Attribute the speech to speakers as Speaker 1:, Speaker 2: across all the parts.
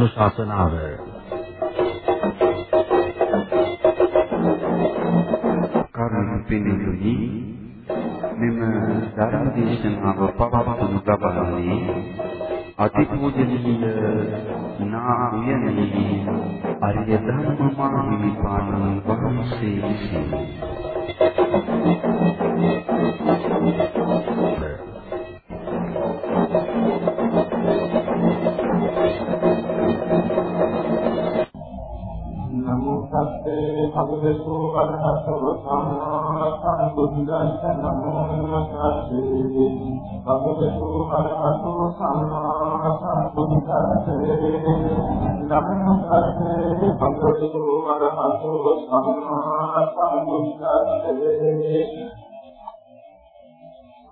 Speaker 1: ධර්මානුශාසනාව
Speaker 2: කරුණ පිළිතුරු මෙම ධර්ම දේශනාව පවත්වනු ලබන්නේ අතිපූජනීය නා උයනේ අරිය ධර්මමා හිමිපාණන් වහන්සේ විසිනි.
Speaker 3: භගවතු අරහතෝ සම්මා සම්බුද්දස්ස නමෝ තස්සේ භගවතු අරහතෝ සම්මා සම්බුද්දස්ස නමෝ තස්සේ භගවතු අරහතෝ සම්මා සම්බුද්දස්ස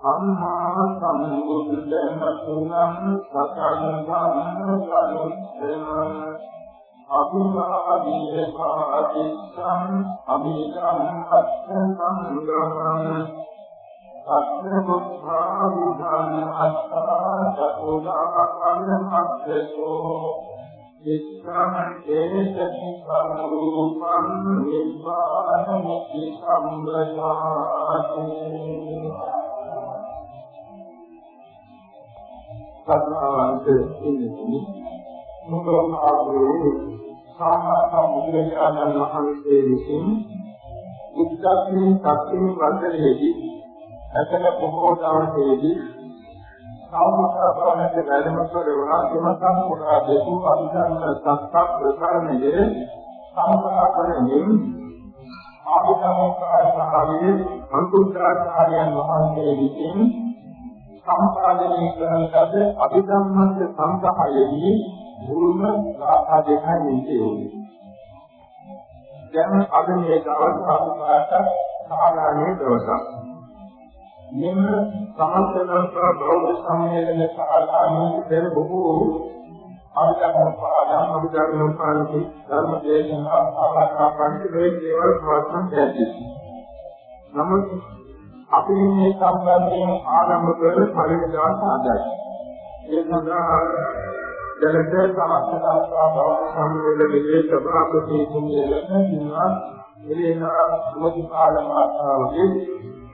Speaker 3: අම්මා සම්බුද්දමතුනම් සකං ධම්ම සමුච්චය අභිමාදීය පාටිච්ඡං අභිධම් අත්ථං සංග්‍රහං අත්ථ බුද්ධා විධං අත්ථා චතුරා කම්මස්සෝ ඉස්සං ඒසති සම්රූපං නිබ්බානමිති සම්බ්‍රජාති සත්‍යවන්ත ඉන්නේ මුගලනාගේ සාමතා බුදුරජාණන් වහන්සේ විසින් බුද්ධත්වයේ සත්‍යමි වන්දනයේදී ඇතන බොහෝ දවසේදී සාමකාරණක වැඩම කරවලා එමකම් පුරා දෙතු අභිධර්ම සත්‍ය ප්‍රකරණයේ සම්ප්‍රාපණයෙන් ආභිධර්මකාරී අනුත්තරාචාර්යයන් වහන්සේ විසින් සම්පාදනය කරන ලද අභිධම්මන්ත සංග්‍රහයේදී මුල්ම රාසා දෙකයි ඉන්නේ. දැන් අද මේ දවස් අපට සාමාන්‍ය දවසක්. මෙන්න සමස්තනස්තර බෞද්ධ සම්මේලන සාධාරණ පෙර බොහෝ ආධ්‍යාත්මික පාඩම් අභිධර්ම පාලකී ධර්ම දේශනා ආකාර පරිදි දේවල් පවත්වන දෙයක්. නමුත් අපි මේ සම්බන්ධයෙන් ආරම්භ කළ පළවෙනි දවස් ආදයි. ඒ සඳහා දැනට සමස්ත සංස්ථා බව සම්මේලනයේ සභාපති තුමියලන දිනවා එලෙන මුදි පාලමාතාවගේ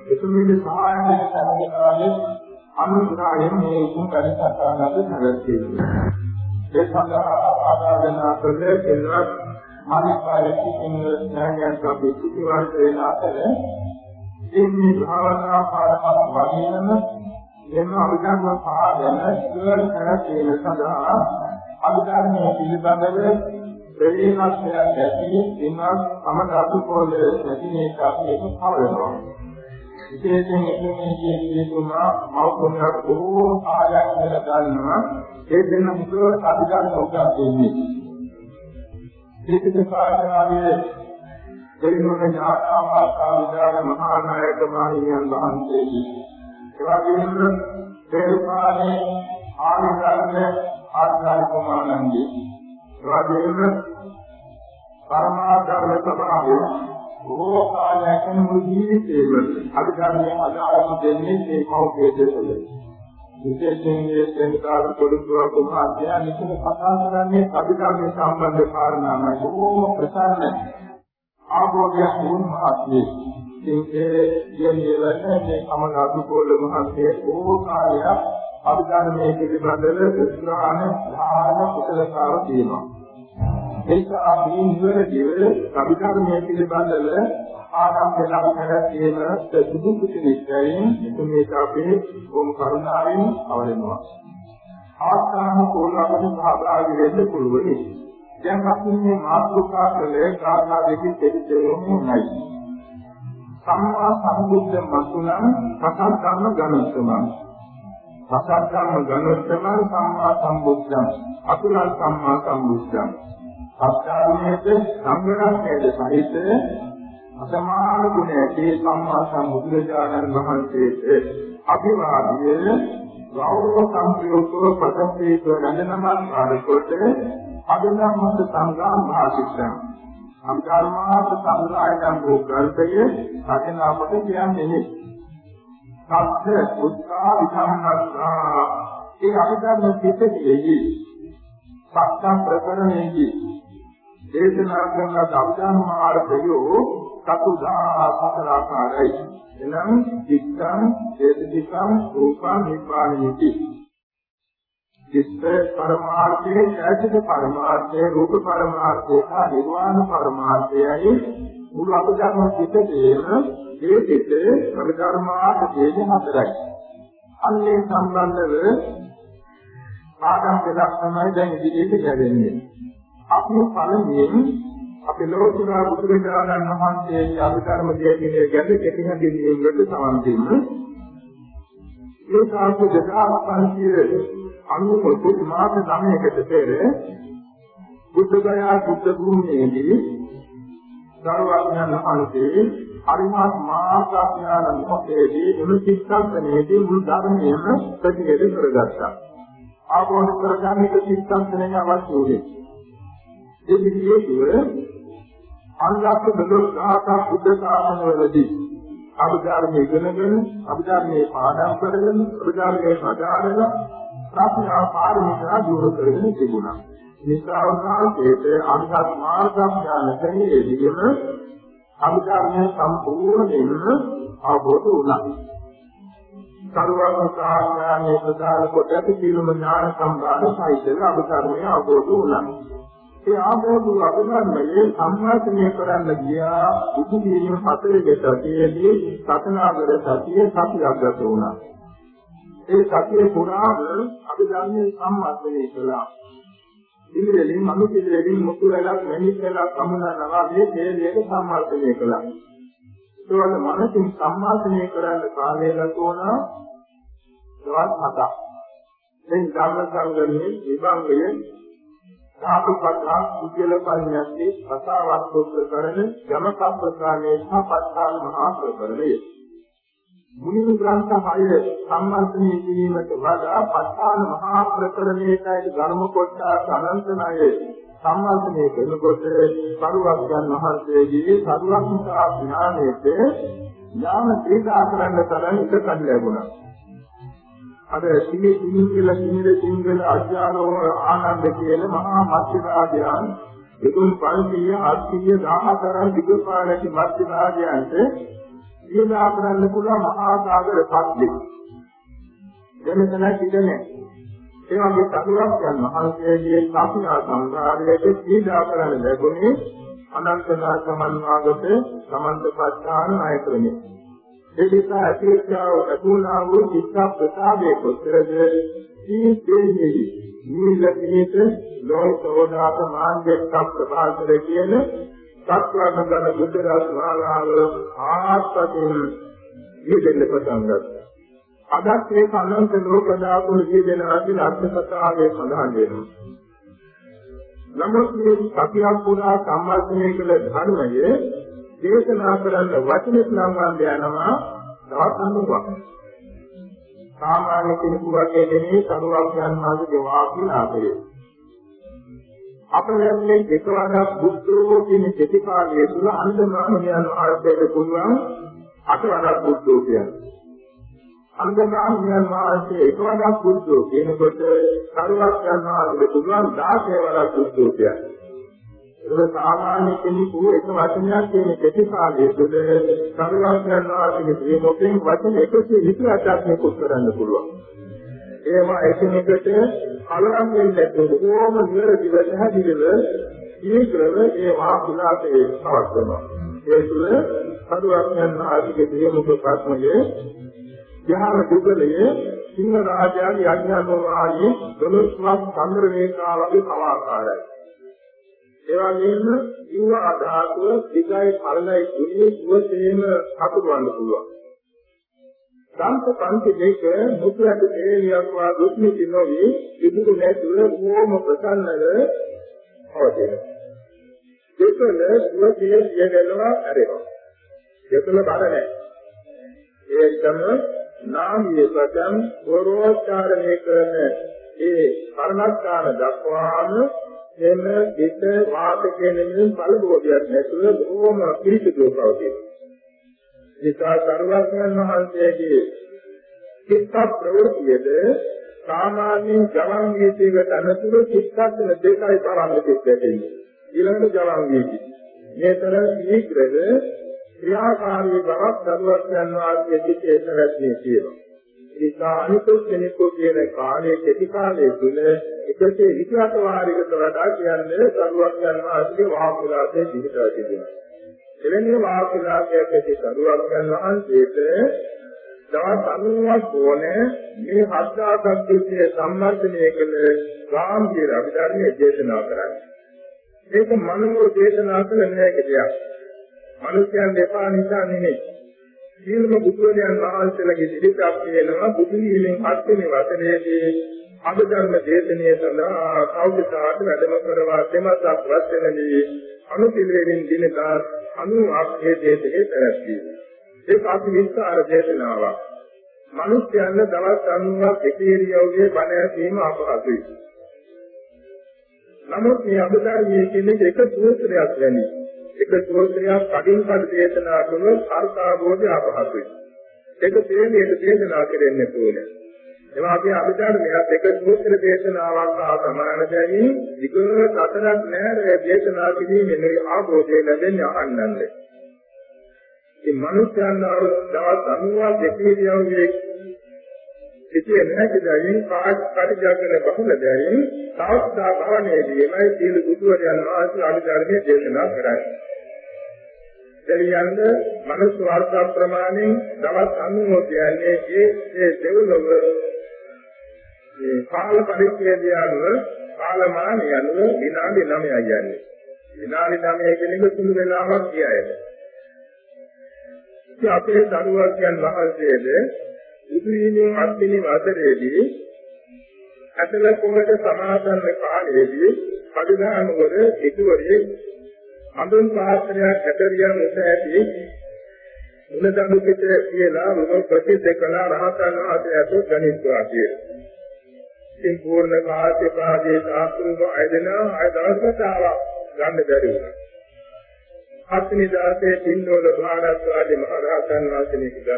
Speaker 3: එතුමිගේ සහායයෙන් සම්මේලනයේ අනුග්‍රහයෙන් මේ උතුම් පරිසරණද නැවැත්වීම. ඒ සඳහා ආරාධනා කළ කෙල්වත් මානිකාරී සිංහ ඥානයන් කපි සිටිවන්ත වෙන අතර ඉන්නේ භාවනා පාරමත් වගේම එම අභිධර්ම පාදන ඉවර කර ගැනීම සඳහා අභිධර්මයේ පිළිබඳව ප්‍රේමස්ය ඇති දිනක් සමග අතුපොළ නැතිනේ කාපියක පවරනවා. විශේෂයෙන් එතුමියගේ කියතුමා මෞතුමයක් බොහෝ ආයතන වල ගන්නවා ඒ දෙන්න මුදුව අභිධර්ම උගත් දෙන්නේ. ත්‍රිපිටක සාධනාවේ දෙවියන් ඥාතාවා විදාන මහා නායක මහියන් වහන්සේගේ එවැගේම තේරුපානේ ආනිසංස ආචාර්ය කුමාරණන්ගේ එවැගේම පරමාධර්ම සභාවේ බොහෝ කාලයකින් මුළු ජීවිතේම අධිකාරියෙන් අදාළම දෙන්නේ මේ කෞපේ දෙසල. විශේෂයෙන් මේ සෙන්කාර පොදුතුව කුමාරයා නිතර කතා කරන්නේ අධිකාරිය සම්බන්ධ කාරණාමයි. බොහෝ ප්‍රසන්න ආභෝගයක් වුණාත්මේ ඒ කියන්නේ මේ කමනාතු පොළ මහන්සිය ඕ කාලයක් අභිධර්මයේ පිළිබඳව උත්සාහන ධාන කුසලතාව තියෙනවා. ඒක අපි ඉවරදීව අභිධර්මයේ පිළිබඳව ආරම්භ ලක්ෂණ තියෙන සුදු කුසිනිකයෙන් මේක අපේ ඕම් කරුණාවෙන් අවරෙනවා. ආස්ථාන කෝලවලින් සහභාගී වෙන්න පුළුවනි. දැන් අපි මේ මාතෘකා කළේ කාරණා දෙකකින් දෙවිදෙන්නේ නැහැ. සම්මා සම්බුද්ධ මතුනම් සසත් කර්ම ගණුත්තමං. සසත් කර්ම ගණුත්තමං සම්මා සම්බුද්ධං. අතුලං සම්මා සම්බුද්ධං. සත්‍යාවේත සංග්‍රහයේ සහිත අසමාන ගුණ ඇති සම්මා සම්බුදුරජාණන් වහන්සේට අභිවාදියේ ගෞරව සම්ප්‍රයුක්තව පදපේත නන්දනමන් ආරකොට අදනම්මත් සංග්‍රාම භාෂිතං සම්කර්මාත සංග්‍රහයන් වූ ග්‍රන්ථය රචනාකොට කියන්නේ සත්‍ය උත්සාහ විධානස්සා ඒ අභිධර්ම පිටකයේදී සත්‍ය ප්‍රකරණයේදී දේශනා කරන අභිධර්ම මාර්ගයෝ සතුදා සතර ආකාරයි. එනම් චිත්තං චේතසිකං රූපං නිපාණිති චිත්ත පරමාර්ථයේ චෛතසික පරමාර්ථයේ රූප පරමාර්ථයේ සහ නිර්වාණ පරමාර්ථයයි මුළු අභිධර්ම පිටේම ඒ පිට අභිධර්මාර්ථ දෙක හතරයි. අන්නේ සම්බන්ධව පාඩම් දෙකක් තමයි දැන් ඉදිරියට ගැවෙන්නේ. අපි පළමුවෙන් අපි ලෝතුරා බුදුරජාණන් වහන්සේගේ අභිධර්ම දේශනාවේ ගැඹ කෙටි හැඳින්වීමකට සමන් දෙන්නේ. ඒ කාර්ය දෙකක් අනුපොත් මාස 9කට පෙර බුද්ධගයා බුද්ධ භූමියේදී සර්වඥාන වහන්සේ හරිමත් මාර්ගඥාන මොහේදී එම චිත්තන්තනයේදී මුල් ධර්මයේම ප්‍රතිහෙද කරගත්තා. ආපෝෂ කරගන්න චිත්තන්තනය අවශ්‍ය වුණේ. ඒ විදිහේ අනුලක්ෂ දොළොස් දහසක් බුද්ධ ශාසනවලදී අභිධර්මයේ ඉගෙනගෙන අභිධර්මයේ පාඩම් කරගෙන අභිධර්මයේ සාධාරණ ප්‍රඥා පාරමිතා දුරු කරගෙන තිබුණා. නිසාවකාශයේට අනුගත මාර්ගඥාන ක්‍රමයේදීම අභිධර්මයේ සම්පූර්ණයෙන්ම අවබෝධ වුණා. සරුවක් සාඥානයේ ප්‍රධාන කොට ඇති සියලුම ඥාන සම්බන්ධ සාහිත්‍ය අභිධර්මයේ අවබෝධ වුණා. ඒ ආභෝධ අභිධර්මයේ සම්මාසනය කරන්න ගියා ඉදිරියෙන් හතරේ සතියේදී සතනාගර සතිය සතියක් ගත වුණා. ඒ සතිය පුරාම අභිධර්මයේ සම්මාසනය කළා. ඉන්ද්‍රියෙන් මනුපිළිවෙලින් මුතු වෙලක් මෙනිස් වෙලක් සමුනනවා මේ තේලියක සම්මාසනය කළා. ඒවල මනසින් සම්මාසනය කරන්න කාලය ගත වුණා දවස් හතක්. දැන් ධර්ම සංගමයේ විභංගයේ සාපකතා කුජල පරිණති අසාවත් කරන යමක ප්‍රකාරයේ සපත්තාන මහා ප්‍රකරණය මුනි ග්‍රන්ථ හය සම්මර්ථනය කිරීමට වඩා පස්ථාන මහා ප්‍රකරණයටයි ධර්ම කොටස අනන්තණය සම්මර්ථනය කරනකොට සරුවක් ගන්න වහන්සේගේ සරුවක්තා ඥානයේට ඥාන ක්‍රීඩා කරන්න තරම් එකක් ලැබුණා. අර සිහි සිංහල සිංහල සිංහල අධ්‍යාරෝ ආනන්ද කියන මහා මත්ස්‍යරාජයන් එතුන් 500 800 1000 දිගපාරටි මත්ස්‍යරාජයන්ට දීලා කරන්න පුළුවන් මහා සාගර පත්ලි. දෙමෙතන කිදනේ. ඒ වගේ සතුරක් යන මහන්සියගේ සාපිනා සංසාරයේ දීලා කරන්න ලැබුණේ අනන්තනා සමන්වාගත සමන්තපත්තාන නායකරණේ. ඒ නිසා ඇතිවෙච්චාව ඇතුණා වූ චිත්ත ප්‍රසාදයේ කොතරද ජීවිතයේ නිලකිනිත ලෝකෝදාත මාර්ගයක් ප්‍රභාකර කියන සත්වගතන බුද්ධරාජ මහාලාව ආත්පතින් යෙදෙන්න පටන් ගත්තා. අදත් මේ අනන්ත ලෝක දාපු යෙදෙන අදින අර්ථකථාවේ සඳහන් වෙනවා. නමුත් මේ සතියක් පුරා සම්මාසනය කළ ධර්මයේ දේශනා කරන්න වචනෙත් නම් වන්ද යනවා තවත් අනුවක්. සාමාන්‍ය කෙනෙකු වගේ දෙනේ කරුවක් යනවාගේ වාක්‍ය නාමය. අපලන්නේ දෙකවරක් බුද්ධෝ කියන ප්‍රතිපාදයේ තුල අන්දමානියන් ආර්ථයට පුළුවන් අටවරක් බුද්ධෝ කියන්නේ. අන්දමානියන් ආර්ථයේ එකවරක් බුද්ධෝ කියනකොට කරුවක් යනවාගේ පුළුවන් 16 වරක් බුද්ධෝ කියන්නේ. ඒක සාමාන්‍ය කෙනෙකු එක වචනයක් කියන ප්‍රතිපාදයේ තුළ සරුවඥාන් වහන්සේගේ ප්‍රේමයෙන් වචන 128ක් මේක කරන්න පුළුවන්. ඒවා එකිනෙකට කලරම් වෙන්නේ කොහොම නිරදිව පැහැදිලිව ඊග්‍රව ඒ වාකුලාතේ පවත්වනවා. ඒ තුළ සරුවඥාන් වහන්සේගේ ප්‍රේමක ප්‍රශ්නයේ යහර දුගලයේ සිංහ රාජයාගේ අඥානෝ ආදී දොළොස්වක් චන්ද්‍ර රේඛාවගේ කවාකාරයි. ඒ වගේම ඉව අධාතුව දිගයි පළලයි දුන්නේ සුවසේම හතුරවන්න පුළුවන්. සංක පන්ති දෙක මුතුරට තේලියක් වා දුක්නිති නොවි ඉදුරු නැතුව බොහොම ප්‍රසන්නව පවතින. දෙකල සුවසේ සියදෙනවා ඇරෙනවා. දෙකල බල නැහැ. ඒකම නාමයේ පදම් වරෝච්චාරණය කරන ඒ කර්ණස්ථාන දක්වාම එම පිට වාත කියන මිනින් බලභෝගයක් නැතුව බොහොම පිළිසිදුව පවතින. නිසා සර්වඥන් වහන්සේගේ චිත්ත ප්‍රවෘත්තියද සාමාන්‍යයෙන් ජවන් ගීතයකට අනුතුරු චිත්තක්ෂණ දෙකයි පරම්පරිත වෙන්නේ. ඊළඟට ජවන් ගීතය. මේතර ශීඝ්‍රව ක්‍රියාකාරී බවක් දරුවක් යනවා කියන චේතනස්නේ කියනවා. ඒක අනිකුත් කෙනෙකු කියන කාලයේ කෙටි කාලයේ තුල එකසේ 28 වාරයකට වඩා කියන්නේ දරුවක් යනවා අසුගේ වහකුලාසේ දිහිතා තිබෙනවා. එවැනි වහකුලාසයක් ඇති දරුවක් යනවා අන්තිමට දවස් 90ක් ඕනේ මේ හත්දාසක් විශ්ේ සම්මර්ධනය කළ ගාම්භීර අභිධර්මයේ දේශනා කරන්නේ. මේක මනෝ දේශනා කළ නෑක දෙයක්. මිනිස්යන් දෙපා නිසා නෙමෙයි. සීලම බුදුරජාණන් වහන්සේලාගේ ඉදිරියට කියනවා බුදු හිමින් පස්වෙනි වසරේදී අභිධර්ම දේශනාව සඳහා කෞතුකාට වැඩම කරවා දෙමසක් වස්තනදී අනුපිළිවෙලින් දිනදා 98 දේශනේ පැවැත්වීම. ඒක අති විස්තර දේශනාවක්. මිනිස්යන් දවස් 90ක් එක ඉරියව්වේ බණ ඇසීම අපහසුයි. නමුත් මේ අභිධර්මයේ කියන්නේ එක සූත්‍රයක් වැනි. එක සූත්‍රයක් කඩින් කඩ දේශනා කළොත් අර්ථාභෝධය අපහසුයි. ඒක තේමේට දේශනා කෙරෙන්නේ ඕනේ. එවා අපි අභිධර්මයක් එක සූත්‍ර දේශනාවක් හා සමාන දෙයින් විකල හතරක් නැහැ දේශනා කිරීමෙන් ආභෝධය ලැබෙන්නේ අහන්නන්නේ. මේ මනුෂ්‍යයන් දවස් 90ක් දෙකේදීවගේ සිටියේ නැති දෙයින් කාට පරිජාකන බහුල දෙයින් සාස්ත්‍රා භවනයේදීමයි සීල බුදුරජාණන් වහන්සේ අභිධර්මයේ දේශනා කරන්නේ. දෙවියන්ද මනස වාර්තා ප්‍රමාණයෙන් දවස් 90 කියන්නේ ඒ ඒ දෙවලව මේ කාල පරිච්ඡේදය අනුව කාලමානය අනුව විනාඩි 9යි යන්නේ. විනාඩි 9 කියන එක සුළු වෙලාවක් කියයි. ඉතින් අපේ දරුවන්යන් වහන්සේද බුදුහිමින් අත්දිනි වසරේදී අතල කුමට සමාදන් කාලයේදී පරිදානවර ඉදුවරේ අඳුන් පාත්‍රයක් හැදරියන් උස ඇති උනදඟු පිට කියලා මොන ප්‍රතිසේ කළා රහතන් වහන්සේ අතෝ ගණිත්වා කියලා. ඉතින් පූර්ණ කාර්ය භාගයේ සාස්ත්‍රව අයදෙන අය දවසට ආවා ගන්න බැරි වුණා. හත්නි දාසේ පින්නෝල භාරද්වාජ මහ රහතන් වහන්සේ නිකගත්.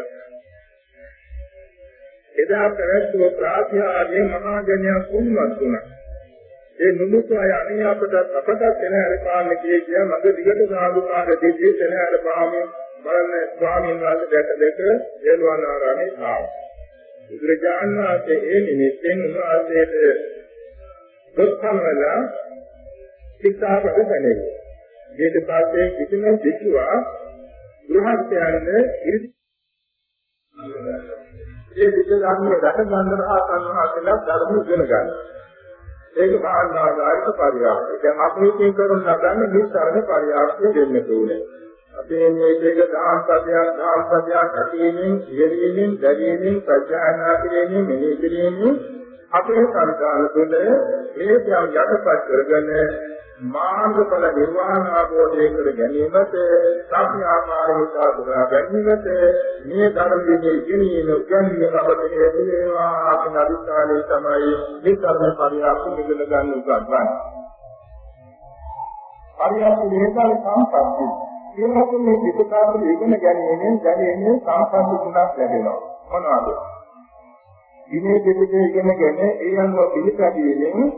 Speaker 3: එදා පැවැත්වූ ප්‍රාතිහාර්ය මහා ජනයා කුම්වත් වුණා. ඒ නුමුතු අය අනේ අපට අපට සෙනහර පාන්න කියේ කියා මග දිගට සාදුකාර දෙවියන් සෙනහර පාමේ බලන්න ස්වාමීන් වහන්සේ දැක දැක දේවානාරාමේ ආවා. බුදුරජාණන් වහන්සේ ඒ නිමිත්තෙන් උන්වහන්සේට දුක්ඛමල ශික්ෂාපද දැනෙයි. ඊට පස්සේ කිසිම විචුවා ගෘහස්ථයන්ද ඉරිදි ඒ විචාරන්නේ රට ගන්ධරහා සංඝාසලා ධර්ම ඉගෙන ගන්නවා. ඒක භාණ්ඩාගාරික පරිආර්ථය. දැන් අපි මේකෙන් කරන ලබන්නේ මේ සරණ පරිආර්ථය දෙන්න ඕනේ. අපේ මේකේක දහස් පදයක් දහස් පදයක් ඇතිවීමෙන්, සියවීමෙන්, දැරීමෙන්, ප්‍රඥානා කිරීමෙන්, මෙහි කිරීමෙන් අපේ සංකාල තුළ මේ යම් යටපත් කරගෙන මාර්ගඵල නිර්වාණ අවබෝධය කර ගැනීමට සත්‍යාකාරී සාධනා ගැනීමට මේ ධර්මයේ ඉගෙනීම උගන්වීම අපට හේතු වේවා අපේ අදිස්ථානයේ තමයි මේ ධර්ම පරිහාසු ඉගෙන ගන්න උගන්වන්නේ. පරිහාසු නිරතල් සම්පatti. ඒකත් මේ පිටකාරී ඉගෙන ගැනීමෙන් දැනෙන්නේ සම්පatti තුනක් ලැබෙනවා. මොනවද? ඉනේ දෙවිදේ ඉගෙනගෙන ඒ අනුව පිළිපැදීමෙන්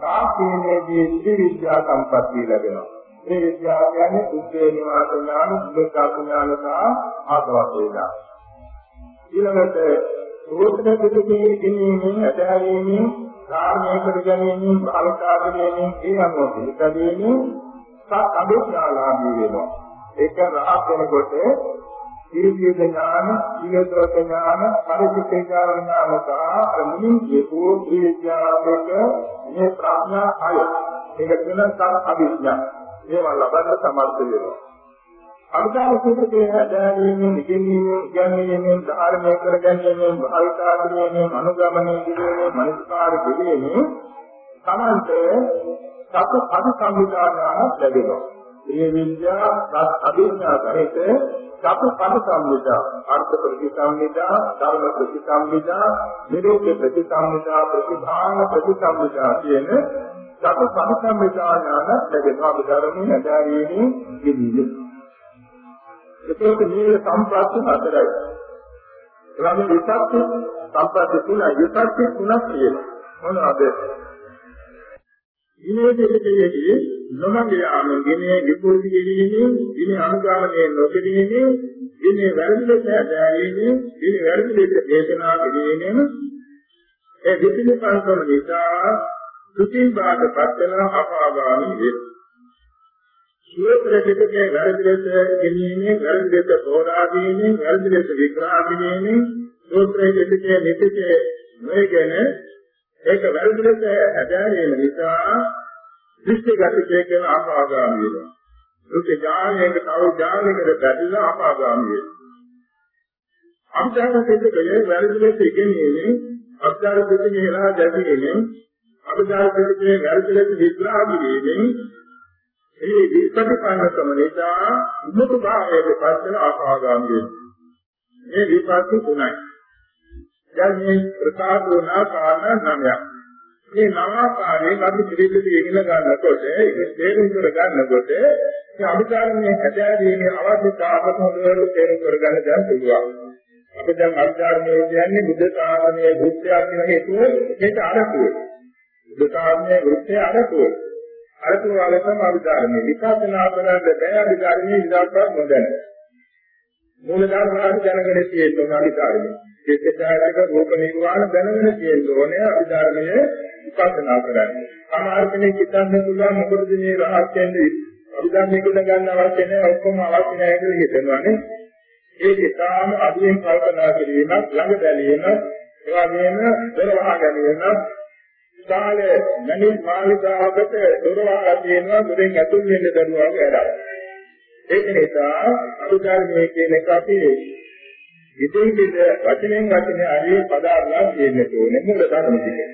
Speaker 3: සාක්ෂීමේදී ඉති විද්‍යා සම්පත්තිය ලැබෙනවා. මේ විද්‍යාව කියන්නේ සුද්ධේ නිවාස ඥාන, සුද්ධ ඥාන සහ ආදවස් වේදා. ඊළඟට රෝධන පිටකේ කිනීමෙන් අධ්‍යයනයෙන් කාර්යය කර ගැනීමෙන් බලකාදීමෙන් ඒ අනුව පිළිපැදීමෙන් සත් අභිඥාලාභී වෙනවා. ඒක රහත් වෙනකොට ඉරිදිය ඥාන, ඊයතෝත ඥාන, පරිචිත ඥාන සහ අමුණින් කියපෝ ත්‍රිඥානක මේ ප්‍රඥා අය. මේක කියන සාර අභිඥා. ඒවා ලබන්න සමර්ථ වෙනවා. අනුදාන සූත්‍රයේ හැදෑරීමෙන්, ඉගෙනීමෙන්, ඉගෙනීමෙන්, ධාරණය කර ගැනීමෙන්, භාවිතා කිරීමෙන්, අනුගමනය කිරීමෙන්, මනස්කාර කිරීමෙන් තමන්ට සතු අදු සංවිධානයක් ලැබෙනවා. මේ විද්‍යා රත් අභිඥා කරේට සතු පද සම්මිතා අර්ථ ප්‍රතිසම්මිතා ධර්ම ප්‍රතිසම්මිතා නිරෝධ ප්‍රතිසම්මිතා ප්‍රතිභාන ප්‍රතිසම්මිතා කියන සතු පද සම්මිතා ඥාන ලැබෙනවා බුදුරමී නැදාරීමේ ගෙවිලි ඒකත් නිල සම්ප්‍රාප්ත හතරයි එළම විසක්ක සම්පatti තුන විපත්ති තුනක් තියෙනවා. මොනවද? විනෝදයේදී නොමගේ ආමගිනේ විපුල්ති කිරීමේ විනය අනුගමනයේ නොකිරීමේ විනය වැරදි ලෙස දැරීමේ විනය වැරදි ලෙස දේශනා කිරීමෙන් ඒ විපිලිපන්කම නිසා සුචි බාධපත් වෙන අපාගාමී වේ. සුවතර පිටකේ වැරදි ලෙස ගෙනීමේ වැරදි ලෙස තෝරා දීමේ වැරදි ලෙස විග්‍රහ කිරීමේ සූත්‍රයේ පිටකේ නිතිකේ නොයගෙන ඒක වැරදි ලෙස ඇදහැරීම නිසා දෘෂ්ටිගත කියන අපාගාමී වෙනවා. දුක ඥානයක තව ඥානයකට බැඳලා අපාගාමී වෙනවා. අභිධර්ම පිටකයේ වැරදි ලෙස ඉගෙනීමේ අභිධර්ම පිටකේ හරහා දැකීමෙන් අභිධර්ම පිටකේ වැරදි ලෙස විග්‍රහ කිරීමෙන් ඒ විපටිපන්නකම නිසා මුතු භාවයේ පස්සෙන අපාගාමී වෙනවා. මේ විපස්සී තුනයි. දැන් මේ ප්‍රකාශ වුණා කාරණා නවයක්. මේ නවාකාරයෙන් අපි පිළිපිලි ඉගෙන ගන්නකොට ඒක තේරුම් කර ගන්නකොට මේ අභිධර්මයේ හැදෑරීමේ අවශ්‍යතාවය හොඳට තේරුම් කරගන්න දැන් පුළුවන්. අපි දැන් අභිධර්මයේ කියන්නේ බුද්ධ ශාසනයේ වෘත්තයක් කියන හේතුව ඒක අරකුව. බුද්ධ ශාසනයේ වෘත්තය අරකුව. අරකුව වල තමයි අභිධර්මයේ විපස්සනා කරන්න බෑ අභිධර්මයේ ඉඳන්පත් නොදැන. මූල ධර්ම වලට දැනගෙන තියෙන්න අභිධර්මයේ. චේතනායක රූප නිර්වාණ දැනගෙන තියෙන්න ඕනේ අභිධර්මයේ විපස්සනා කරන්නේ. සමහර කෙනෙක් හිතන්න පුළුවන් මොකද මේ රහත් වෙන්නේ අභිධර්මයේ ඉගෙන ගන්න අවශ්‍ය නැහැ ඔක්කොම අවශ්‍ය නැහැ කියලා හිතනවානේ. ඒක ඉතාම අදින් කල්පනා කිරීමක් ළඟ බැලීම ඒ වගේම දරවහා ගැනීම කාලේ මනින් මාලිකාවකට දොරවහා තියෙනවා මුලින් ඇතුල් වෙන්න දරුවා වැඩක්. ඒක නිසා අභිධර්මයේ කියන එක අපි ඉතින් පිට වචනෙන් වචනේ අරිය පදාර්ථයක් දෙන්න ඕනේ මුල ධර්ම ටික.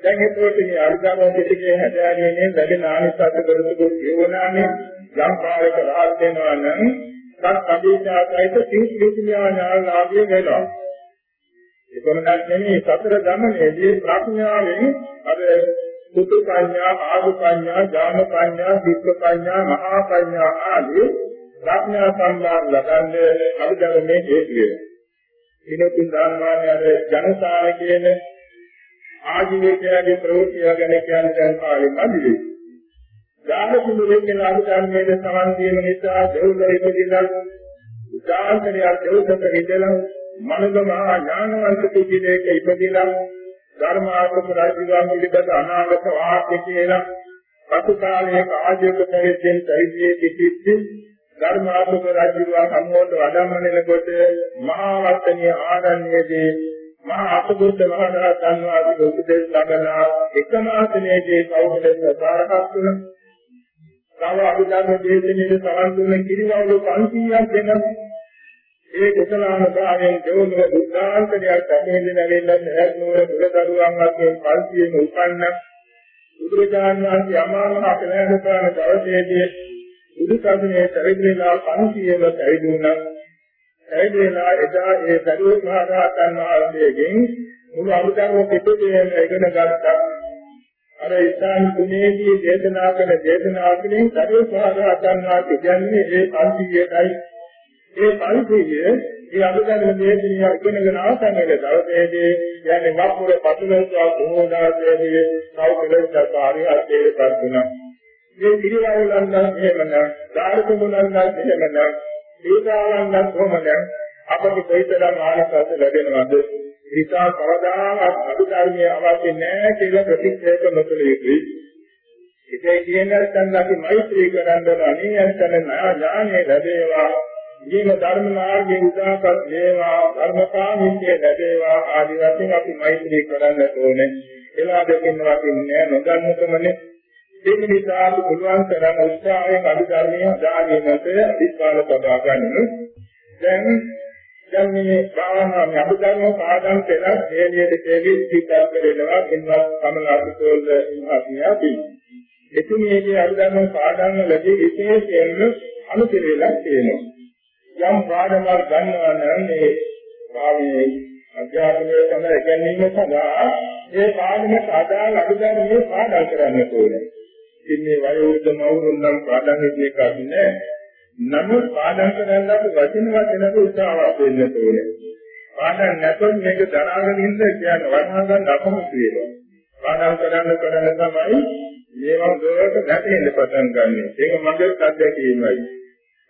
Speaker 3: දැන් එතකොට මේ අර්ධාම පිටකේ හැදෑරීමේ වැඩි නාමිසත් කරතුකෝ කියවනානේ යම් කාලයක රහත් වෙනවා නම් සත් අධිශාසයිත තීත්‍රිති ඥානාලාභය වෙනවා. ඒකමනක් නෙමෙයි සතර ගමනේදී ප්‍රඥාවෙන් අර සුතු පඤ්ඤා, ආදු පඤ්ඤා, ඥාන පඤ්ඤා, වික්ක පඤ්ඤා, මහා පඤ්ඤා ආදී ප්‍රඥා සම්මාන ලබන්නේ අභිධර්මයේ හේතු වෙනවා. ඉනතුන් ධර්මානේ අර ජනසාර කියන ආජීවකයාගේ ප්‍රවෘත්තිය ගැන කියන්න දැන් කාලෙ මදිවි. දාන කුමරේ කියන අභිධර්මයේ සමන් දීම නිසා දෙව්ලොව ඉපදිනා උදාහරණයක් දෙව්ලොව ඉඳලා මනෝග මහා ඥානවන්ත කුජිලේක ඉපදිනා ධර්මාර්ථ රාජ්‍යගාම පිළිබඳ අනාගත වාක්‍ය කියලා පසු කාලයක ආජීවක පරිච්ඡේද පරිදි කිසිත් ධර්මාර්ථ රාජ්‍යගාම සම්මෝධ වඩම්මනලකොට මහා වර්තනීය ආරණ්‍යයේදී මහා අසුබුද්ධ මහ රහතන් වහන්සේ උපදෙස් ලබලා එකම ආසනයේදී කවුරුද සාරකත් තුන තව අභිධර්ම දේශනාවේ සවන් දුන්න කිරිවවුළු 500ක් දෙන ඒ කුසලානුභාවයෙන් දෙවොන බුද්ධාන්තරයක් සම්මේලන වෙලා නැත්නුවර බුදුදරුවන් වශයෙන් 500ම උපන්න බුදුරජාණන් වහන්සේ අමාමහ අපලෑන කරන දවසේදී බුදු සසුනේ පරිදිලා 500ම පැවිදුණා ඇයිදේලා එදා ඒ සරුවත් මහ රහතන් වහන්සේගෙන් මුළු අමුතරම පිටුදේම ඉගෙන ගත්තා. අර ඉස්හාන් තුනේදී දේශනා කරන දේශනාවකින් සරුවත් මහ රහතන් වහන්සේ කියන්නේ ඒ 500යි. ඒ 500 ඒ අමුතරම දේශනිය ඉගෙනගෙන අවසන් වෙන දවසේදී කියන්නේ වපුර පතුලස්වා බොහෝදාසේදී සෞඛ්‍යදර්ශකාරී අධ්‍යයනය කරනවා. මේ පිළිවෙලෙන් නම් එහෙමනම් ධාර්මිකුණන් නම් එහෙමනම් දීපාවන්වත් කොහොමද? අපට කොයිතරම් ආනසස ලැබෙනවද? නිසා කවදාවත් අභිධර්මයේ අවශ්‍ය නැහැ කියලා ප්‍රතික්ෂේප නොකළ යුතුයි. ඉතින් කියන නැත්නම් අපි මෛත්‍රී කරන්න අනේ යන්තන ඥානය ලැබේවා. ජීව ධර්ම මාර්ගයේ උදාපත් වේවා. ධර්මකාමීත්‍ය ලැබේවා. ආදි වශයෙන් අපි මෛත්‍රී කරන්න ඕනේ. එලා දෙකින් වටින්නේ නොදන්නකමනේ. ඒක නිසා පුළුවන් තරම් උත්සාහයෙන් අභිධර්මයේ අදාළීමට අධිස්ථාන සබා ගන්න. දැන් දැන් මේ භාවනා මේ අභිධර්ම පාඩම් කියලා හේලියට කෙවි සිතක් කරනවා කින්වත් කමලාපිතෝල් මහත්මයාපි. එතුමියගේ අභිධර්ම පාඩම් වලදී විශේෂයෙන්ම අනුපිළිවෙලක් තියෙනවා. යම් පාඩමක් ගන්නවා නම් මේ භාවයේ අධ්‍යාපනයේ තමයි ගැනීම සඳහා ඒ පාඩමට අදාළ අභිධර්මයේ පාඩම් කරන්න ඕනේ. ඉතින් මේ වයෝවෘද්ධ මවුරුන් නම් පාඩම් හිතන එකක් නෑ. නමුත් පාඩම් කරන්නට වචන වචනක උත්සාහවත් වෙන්න ඕනේ. පාඩම් නැතොත් මේක දරාගෙන ඉන්න කියන්නේ වර්ණා ගන්න අපහසු වෙනවා. පාඩම් කරන්න කරන්න තමයි මේවා ගොඩට ගැටෙන්න පටන් ගන්නෙ. ඒක මගේ අත්දැකීමයි.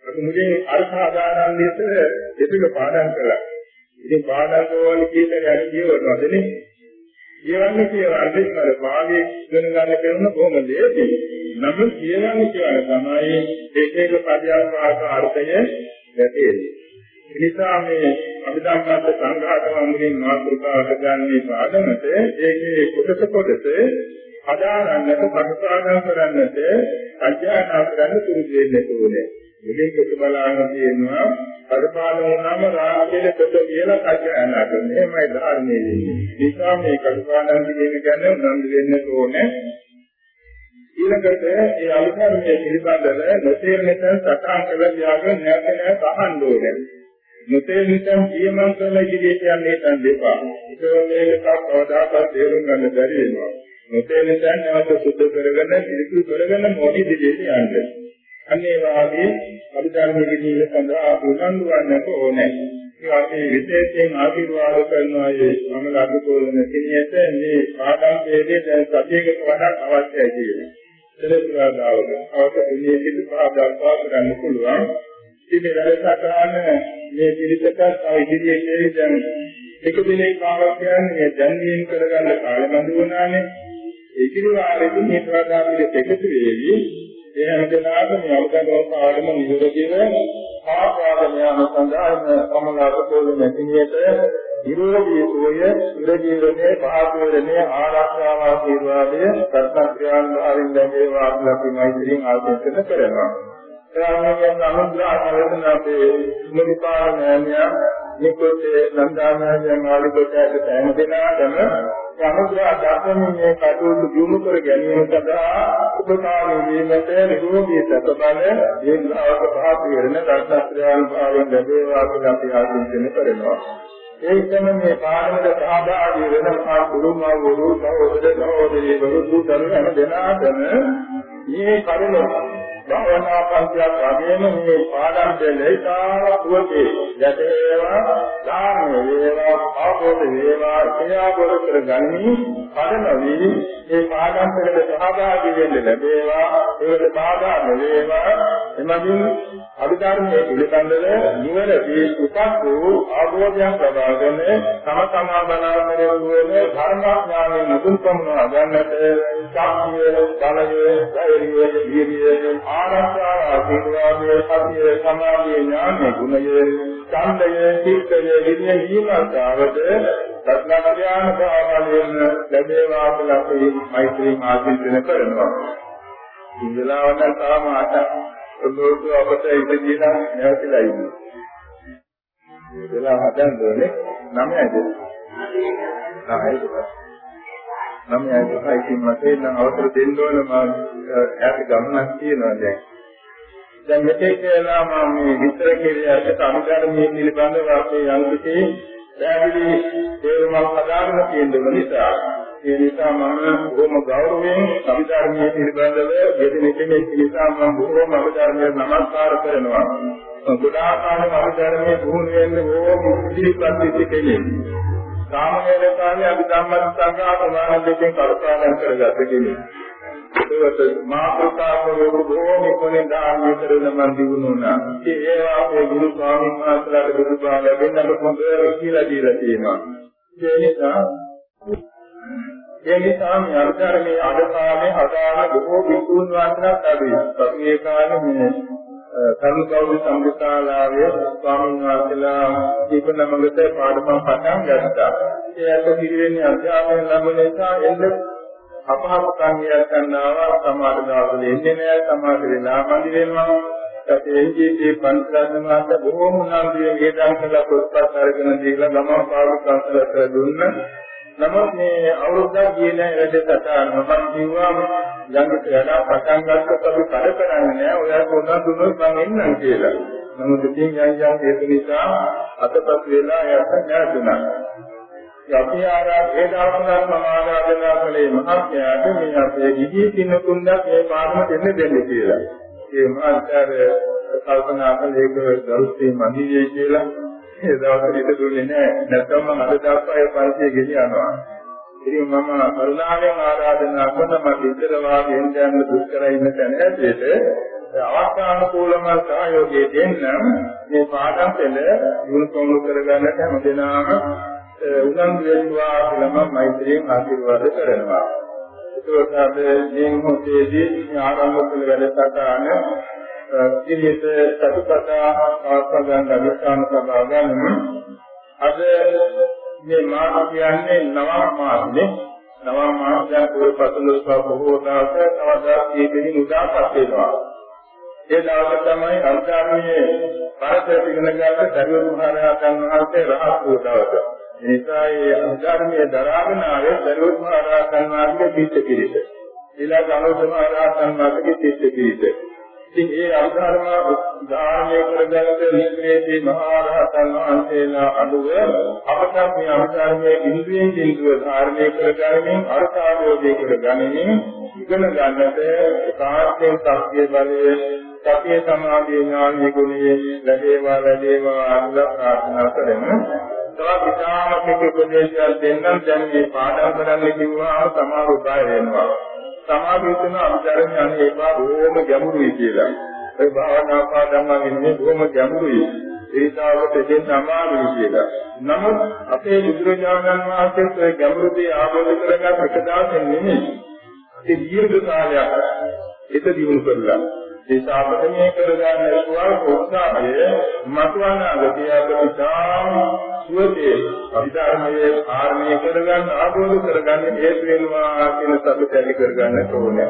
Speaker 3: අපි මුලින් අර්ථාදානන් ලෙස දෙපිට පාඩම් කළා. ඉතින් පාඩම් වල කීතරයක් කියවනවදනේ? කියවන්නේ කියලා අන්තිමට භාගයේ ඉගෙන ගන්න කරන කොහොමද ලේසි. නමුත් කියවන්නේ කියලා තමයි ඒක එක පදයක් වාක අර්ථය වැටෙන්නේ. ඒ නිසා මේ අභිධර්මات සංඝාත වන්දනේ මාතෘකාවට ගන්නේ පාඩමට ඒකේ කොටස කොටස හදාගන්නට ප්‍රතිපාදන කරන්නට අධ්‍යයන කරන්න පුරුදු වෙන්න ඕනේ. ඉතින් කොට බලන්න තියෙනවා පරිපාලන වුණාම රාගයේ කොට කියලා අධ්‍යයන කරන්න. එහෙමයි ධර්මයේ වෙන්නේ. නිසා මේ කල්පාදන් කියන ගැන උනන්දු වෙන්න ඕනේ. ඊළඟට ඒ අවිධර්මයේ පිළිබඳව නොතේරෙන සටහන් කළ ත්‍යාග නැවත නැවත අහන්න ඕනේ. නොතේරෙන කියමන් කරන ඉදිරියට යන්නේ නැත්නම් දෙපා. ඒක මේකක් කවදාකවත් තේරුම් ගන්න බැරි වෙනවා. නොතේරෙන තැන් නැවත සුද්ධ කරගෙන පිළිකුල් කරගෙන මොඩි ඉදිරියට යන්න. අන්න ඒ වාගේ අභිධර්මයේ ජීවිත සඳහා උනන්දු වන්නට ඕනේ. ඒ වගේ විශේෂයෙන් ආශිර්වාද කරනවා ඒ මම අදුකෝලන කෙනියට මේ පාඩම් වේදේ දැන් සතියකට වඩා අවශ්‍යයි කියලා. සෙලසුරාදාවක අවශ්‍ය දුන්නේ සිට පාඩම් කරන්න පුළුවන්. ඉතින් මේ වැඩසටහන මේ පිළිසකට තව ඉදිරියේ දැන් එක දිනේ කාලයක් කියන්නේ දැන්වීම කරගන්න කාලෙ බඳු වුණානේ. ඒ කිරිවාරෙදි මේ ප්‍රාදා පිළිස එකතු වෙවි. ඒ හැමදෙනාම මේ අවබෝධව පාඩම නිරෝධීව ආපාදම යාම සඳහා කමලාක පොළ නැතිනියට නිරෝධී සෝය ඉරජීවනයේ පහතුරණයේ ආරක්ෂාව ආශිර්වාදය සත්‍ත්‍යාන් ආරින් ලැබේවා කියලා අපි මෛත්‍රියෙන් ආශිර්වාද කරනවා. ශ්‍රාවකයන් අනුග්‍රහ කරන අපේ මුනිපාල නෑනියා නිකොතේ නන්දානායන් ආදිකොට ඇත හැම දිනකටම අනුග්‍රහ දර්ශනීය කටයුතු දියුණු කර ගැනීම සඳහා උපකාරී වීමට නිරෝගී සතබල දීර්ඝායක පහත් වෙන රත්නත්‍රයන් භාවයෙන් ලැබේවා කියලා අපි ආශිර්වාද කරනවා. ඒකම මේ පාරමද සහභාගී වෙන මා කුරුමා වූ සහෝදර සහෝදරී වරුදු දරුවන දෙනාටම මේ කරුණ භාවනා පන්තියක් වගේම මේ පාඩම් දෙලේ තාවුවකේ යතේවා ධාම වේවා ආපෝද වේවා ක්‍රියාවල කරගනි පදනවි මේ පාඩම් වලට සහභාගී වෙන්න ලැබේවා. ඒකට බාධා නොවේවා එමගින් අභිධර්මයේ පිළිබඳව නිවැරදි උසස් වූ ආභෝධයක් ලබාගෙන තම තමා බලාගෙන වූ ධර්මඥානයේ මුදුන් පමුණවා ගන්නට ශක්තිය බලය ධෛර්යය වීර්යය ආරක්ෂාව ආශිර්වාදයේ සතිය සමාධියේ ඥානයේ ගුණයේ ඡන්දයේ චිත්තයේ විද්‍ය හිමතාවද සත්‍නාඥාන භාවයෙන් ලැබේවා කියලා අපි මෛත්‍රී ආශිර්වාද කරනවා. ඉඳලාවට තාම අට ඔබට අපට ඉඳීලා නැවතිලා ඉන්නේ. ඉඳලා හදන්න ඕනේ 9යිද? 9යිද? නම් යයි ඉතින් මට නම් අවසර දෙන්න ඕන මම යාට ගමනක් තියෙනවා දැන්. දැන් මෙතෙක් කියලා මම මේ විස්තර කෙරියට අනුගමනයේ පිළිබඳව අපේ යම්කිසි පැහැදිලි තේරුමක් හදාගෙන තියෙන නිසා ඒ නිසා මම බොහොම ගෞරවයෙන් අභිධර්මයේ පිළිබඳව යෙදෙන කෙනෙක් නිසා මම බොහොම අභිධර්මයේ නමස්කාර කරනවා. ගොඩාක් කාලෙක අභිධර්මයේ පුහුණු වෙන්න බොහොම ඉදිරිපත් කෙනෙක්. සාමයේ කාලේ අපි ධම්මත් සංඝා ප්‍රමාණ දෙකෙන් කල්පනා කරගත්ත කෙනෙක්. ඒකට මාතෘකාවෝ බොහෝම කොනේ දාන්නේ කරන මන් දිනුනා. ඒ ඒවා අපේ ගුරු ස්වාමීන් වහන්සේලාට බුදුබා ලැබෙන්නට හොඳ කියලා දීලා තියෙනවා. ඒ නිසා ඒ නිසා මේ අර්ථාරමේ අද කාලේ හදාන බොහෝ විසුණු වහන්සේලා ලැබේ. අපි ඒ කාලේ මේ කරුණාවු සම්බුතාලාවේ ස්වාමීන් වහන්සේලා දීපනමගත පාඩම පටන් ගත්තා. ඒ අත පිළිවෙන්නේ අධ්‍යාපනය ලැබුණ නිසා එන්න අපහසුකම් ගන්නවා සමාජ දාවල එන්නේ නැහැ සමාජ වෙලා මදි වෙනවා. ඒකේ පන්සලන් මාත බොහෝම උනන්දුවෙන් ගේදම් කළා පොත්පත් අරගෙන දීලා ගමන් පාඩු පන්සලට දුන්න. නමුත් මේ අවුරුද්දක් ගියේ නැහැ වැඩසටහන මම කිව්වා ළඟට යනවා පටන් ගන්නකොට අපි කඩ කරන්නේ නැහැ ඔයාලට උනන් දුන්නොත් මම එන්නම් කියලා. නමුත් ඉතින් යන් යන් හේතු නිසා අතපත් වෙලා යට නැතුණා. අපි ආරා වේදාවනා සමාදාදනා කලේ මහත්යාට මේ අපේ ගිහි කිනුතුන්වත් මේ පාඩම දෙන්න දෙන්න කියලා. ඒ මහත්යාට කල්පනා කළේ ඒක දරුස්සේ මදියේ කියලා ඒ දවසේ ඉත දුන්නේ නැහැ. නැත්නම් මම අද දවසේ පන්සිය ගෙනියනවා. ඉතින් මම කරුණාවෙන් ආරාධනා කරන මට ඉතර වාගේ යන්න දුෂ්කර ඉන්න තැන ඇද්දේට අවස්ථානුකූලව සහයෝගය දෙන්න මේ පාඩම් පෙළ යොමු කරගන්නට හැමදෙනාම උනන්දු වෙනවා කියලා මම මෛත්‍රියෙන් ආශිර්වාද කරනවා. ඒකත් අද මේ මොහොතේදී ආරම්භ කළ වැඩසටහන ඉරියට සතුටතා ආස්වාදයන් අධිෂ්ඨාන සභාව ගන්නම අද මේ මාස කියන්නේ නවම් මාසනේ නවම් මාසයන් පුර පසළොස්වක බොහෝ දවස තවදා කීපෙනි උදාපත් වෙනවා ඒ දවස තමයි අන්තරාමයේ පරතර ඉගෙන ගන්න දරුවෝ මහරහතන් වහන්සේ රහත් වූ දවස. ඒ නිසා ඒ අන්තරාමයේ දරාගෙන ආවේ දරුවෝ මහරහතන් වහන්සේගේ පිට පිළිස. ඊළඟ අනුසම මහරහතන් වහන්සේගේ පිට පිළිස. ඉතින් ඒ අභිධර්ම ධාරණය කරගත්ත නිමේදී මහා රහතන් වහන්සේලා අනුව අපට මේ අභිධර්මයේ ඉන්ද්‍රියෙන් ඉන්ද්‍රිය ධාරණය කරගැනීමෙන් අර්ථාභෝධය කරගැනීමෙන් ඉගෙන ගන්නට ඒකාර්ථයෙන් සත්‍ය බලය සතිය සමාධිය ඥානීය ගුණයේ ලැබේවා ලැබේවා අනුලා ප්‍රාර්ථනා කරමු. තවත් ඉතාමත් උපදේශයක් දෙන්නම් දැන් මේ පාඩම් කරන්න කිව්වා සමාව උදාය වෙනවා. සමාධිය තුන අභිධර්ම යන්නේ ඒවා බොහොම ගැඹුරුයි කියලා. ඒ භාවනා පාඩම් වගේ බොහොම ගැඹුරුයි. ඒතාවට දෙන්න අමාරුයි කියලා. නමුත් අපේ බුදුරජාණන් වහන්සේ ඒ ගැඹුරු දේ ආબોධ කරගන්න එක දවසෙන් නෙමෙයි. ඒ දීර්ඝ කාලයක් ඒක දිනු කරලා ඒ සාපතමේ කරගන්න ලැබුවා උත්සාහය මතුවන අගතිය අපිටාම සුවසේ අභිධර්මයේ ආර්මණය කරගන්න ආબોධ කරගන්න හේතු වෙනවා කියන සතුට ඇති කරගන්න ඕනේ.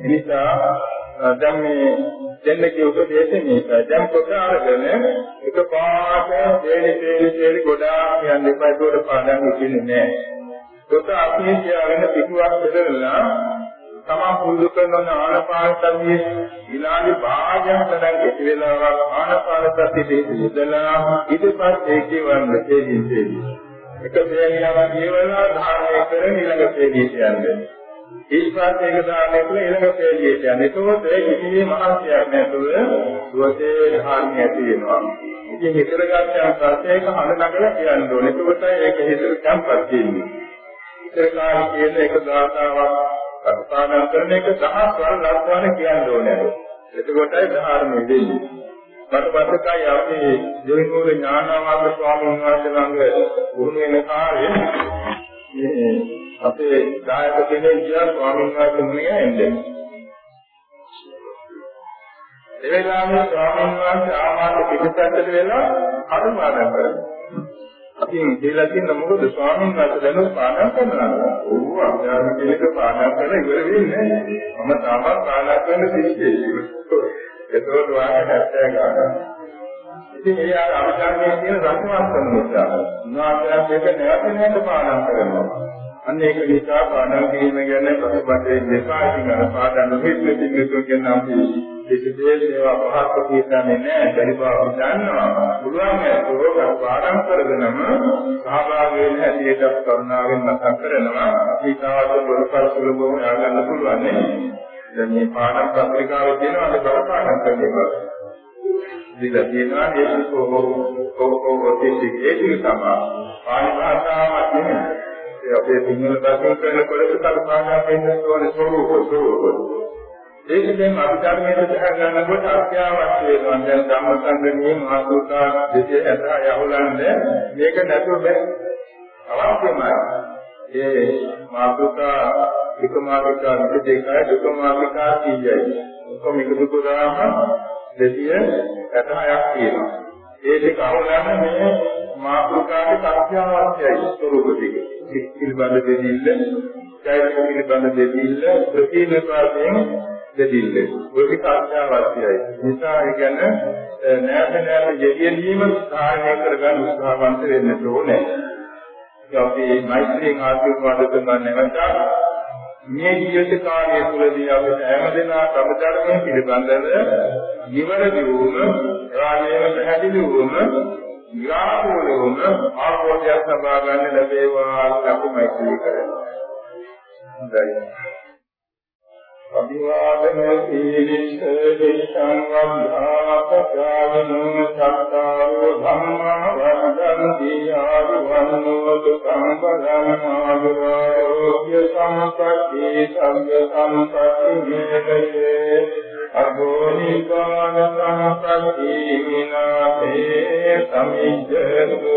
Speaker 3: එනිසා දැන් මේ දෙන්නගේ උපදේශ මේක දැන් කොට අරගෙන එක පාට දෙලි දෙලි දෙලි ගොඩාක් යන්න එපා ඒකට පාඩම් ඉන්නේ නැහැ. කොට අපි කියන පිටුවක් බෙදලා තමන් පුරුදු කරන ආනපාන සතිය විනාඩි භාගයක් තරම් කෙටි වෙලාවක් ආනපාන සතියේ යොදලා ඊටපස්සේ ඒකේ වන්න තේජින් තේජි. එක දෙයක්ම කියවලා ධාරණය කරන ඊළඟ තේජියට යන්නේ. ඊපස්සේ ඒක ධාරණය කරලා ඊළඟ තේජියට යන්නේ. ඒකෝත් ඒ කිසි මහන්සියක් නැතුව සුවසේ ධාරණය ඇති වෙනවා. ඉතින් හිතර ගන්න පස්සේ ඒක හඳ නගලා කියන්න ඕනේ. එතකොට ඒක හිතට කම්පත් වෙන්නේ. ඉතර කාලේ කියන එක ගාථාවක් කල්පනා කරන එක දහස් වර ලක්වන කියන්න ඕනේ. එතකොටයි ධර්මයේ දෙන්නේ. මට පස්සකයි අපි දෙවිනෝර ඥානවාද ස්වාමීන් වහන්සේ ළඟ වුණ වෙන කාලේ මේ අපේ දායක කෙනෙක් ගියා ස්වාමීන් වහන්සේ මුණේ එන්නේ. ඒ වෙලාවේ ස්වාමීන් වහන්සේ ආමාත පිටපැත්තට වෙලා අනුමාන කරනවා. ඉතින් කියලා තියෙන මොකද ස්වාමීන් වහන්සේ දැනුත් පාඩම් කරනවා. ඔව් අභ්‍යාස කෙනෙක් පාඩම් කරලා ඉවර වෙන්නේ නැහැ. මම තාමත් පාඩම් කරන ශිෂ්‍යයෙක්. ඒතකොට වාගේ හැත්තෑ ගන්නවා. ඉතින් ඒ ආර අභ්‍යාසයේ තියෙන රසවත් කරන නිසා උන්වහන්සේ ඒක නැවත නැවත පාඩම් කරනවා. අන්න ඒක නිසා පාඩම් කිරීම ගැන ප්‍රතිපදේ දෙපාරකින් අර පාඩම් නොහිට දෙන්නේ කියන අපි කිසිදේ ඒවා පහත් කියන්නේ නැහැ. බැරි බව දන්නවා. පුළුවන් ඒක පාඩම් කරගෙනම සහභාගී වෙන හැටියට කරුණාවෙන් මතක් කරනවා. ඊටාවට වලපර සුලභව ය아가න්න පුළුවන් නේ. දැන් මේ පාඩම් පත්‍රිකාවේ තියෙනවා අද බල පාඩම් කරන්නේ දීලා තියෙනවා ඒක කොහොම කොහොම ඒක තමයි. පාලි භාෂාවක් නෙමෙයි අපේ සිංහල භාෂාවෙන් කරන කොටස කල්පනා වෙන්න ඕනේ ස්වරූප ස්වරූප ඒක දැන් අභිධර්මයේ සහ ගන්නකොට අත්‍යවශ්‍ය වෙනවා. දැන් ධම්මසංගමයේ මාතෘකා දෙකේ ඇත යහුලන්නේ මේක නැතුව බෑ. අවශ්‍යමයි. ඒ මාතෘකා එක මාතෘකා දෙකයි දුක මාතෘකා කීයයි. ඔක්කොම එකතු කරාම 260ක් තියෙනවා. ඒ දෙක අහුලන්නේ මේ මාතෘකාවේ අත්‍යවශ්‍යයි ස්වරූප දෙක. පිළිබඳ දෙදිල්ල, චෛත්‍ය පිළිබඳ දෙදිල්ල, ප්‍රතිම පාදයෙන් දෙදිල්ලේ ඔයක අත්‍යවශ්‍යයි. නිසා ඒ කියන්නේ නැවත නැවත යෙදීම සාහනය කරගන්න උත්සාහවන්ත වෙන්න ඕනේ. අපි මෛත්‍රියෙන් ආශිර්වාද කරන නැවත මේ ජීවිත කාලය තුළදී අපිට හැමදෙනා කමධර්මයේ පිළිබඳව නිවැරදි වූම, රාමයේ පැහැදිලි වූම, විරාමෝලවම ආරෝග්‍ය සබා ගන්න ලැබේවා අපි මෛත්‍රී කරනවා. හොඳයි. අභිවාදන සීලිස්ස දේශං වද්ධාපචාවිනෝ චත්තාරෝ ධම්මා වන්දන්ති ආරුවන්නෝ දුකං පරං ආගුරෝග්‍ය සම්පත්ති සංඝ සම්පත්ති මේකේ අගෝනිකාන සම්පත්ති විනාතේ සමිජ්ජතු